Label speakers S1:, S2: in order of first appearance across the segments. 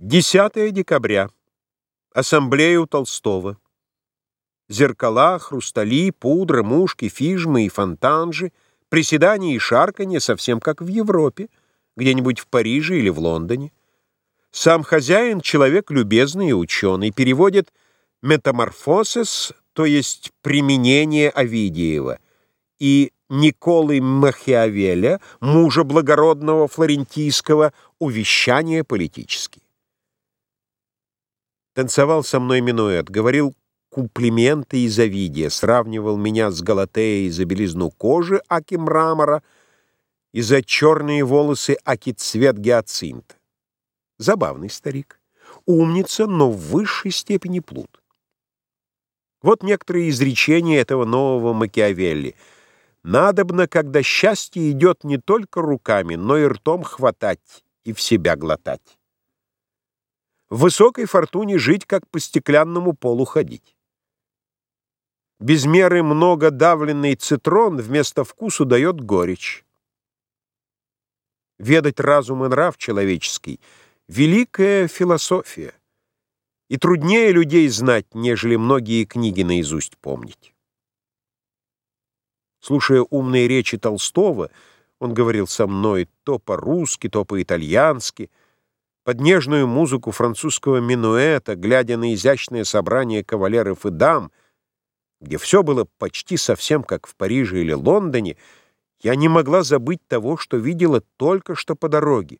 S1: 10 декабря. Ассамблея у Толстого. Зеркала, хрустали, пудра, мушки, фижмы и фонтанжи, приседания и шарканье совсем как в Европе, где-нибудь в Париже или в Лондоне. Сам хозяин — человек любезный и ученый, переводит «метаморфосис», то есть «применение Овидиева», и Николы Махиавеля, мужа благородного флорентийского, увещания политические танцевал со мной минуэт, говорил куплименты и завидия, сравнивал меня с Галатеей за белизну кожи, аки мрамора, и за черные волосы, аки цвет гиацинта. Забавный старик. Умница, но в высшей степени плут. Вот некоторые изречения этого нового Макиавелли. «Надобно, когда счастье идет не только руками, но и ртом хватать и в себя глотать» в высокой фортуне жить, как по стеклянному полу ходить. Без меры много давленный цитрон вместо вкусу дает горечь. Ведать разум и нрав человеческий — великая философия, и труднее людей знать, нежели многие книги наизусть помнить. Слушая умные речи Толстого, он говорил со мной то по-русски, то по-итальянски — под нежную музыку французского минуэта, глядя на изящное собрание кавалеров и дам, где все было почти совсем как в Париже или Лондоне, я не могла забыть того, что видела только что по дороге.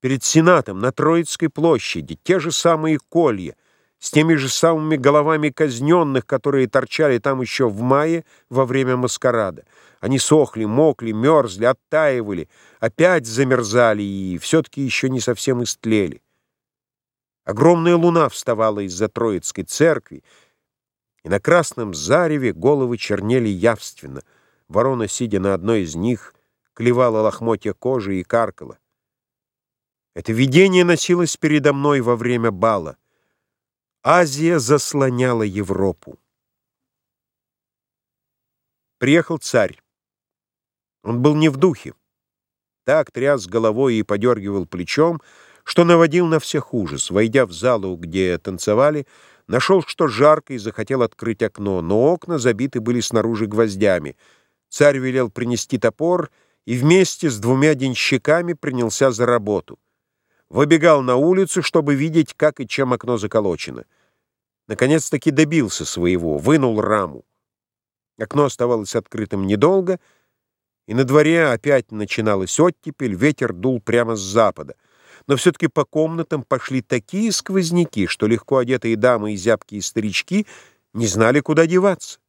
S1: Перед Сенатом на Троицкой площади те же самые колья, с теми же самыми головами казненных, которые торчали там еще в мае во время маскарада. Они сохли, мокли, мерзли, оттаивали, опять замерзали и все-таки еще не совсем истлели. Огромная луна вставала из-за Троицкой церкви, и на красном зареве головы чернели явственно. Ворона, сидя на одной из них, клевала лохмотья кожи и каркала. Это видение носилось передо мной во время бала. Азия заслоняла Европу. Приехал царь. Он был не в духе. Так тряс головой и подергивал плечом, что наводил на всех ужас. Войдя в залу, где танцевали, нашел, что жарко, и захотел открыть окно, но окна забиты были снаружи гвоздями. Царь велел принести топор и вместе с двумя денщиками принялся за работу. Выбегал на улицу, чтобы видеть, как и чем окно заколочено. Наконец-таки добился своего, вынул раму. Окно оставалось открытым недолго, и на дворе опять начиналась оттепель, ветер дул прямо с запада. Но все-таки по комнатам пошли такие сквозняки, что легко одетые дамы и зябкие старички не знали, куда деваться.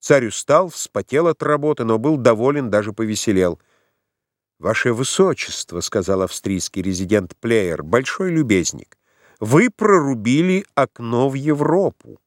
S1: Царь устал, вспотел от работы, но был доволен, даже повеселел. «Ваше Высочество», — сказал австрийский резидент Плеер, — «большой любезник». Вы прорубили окно в Европу.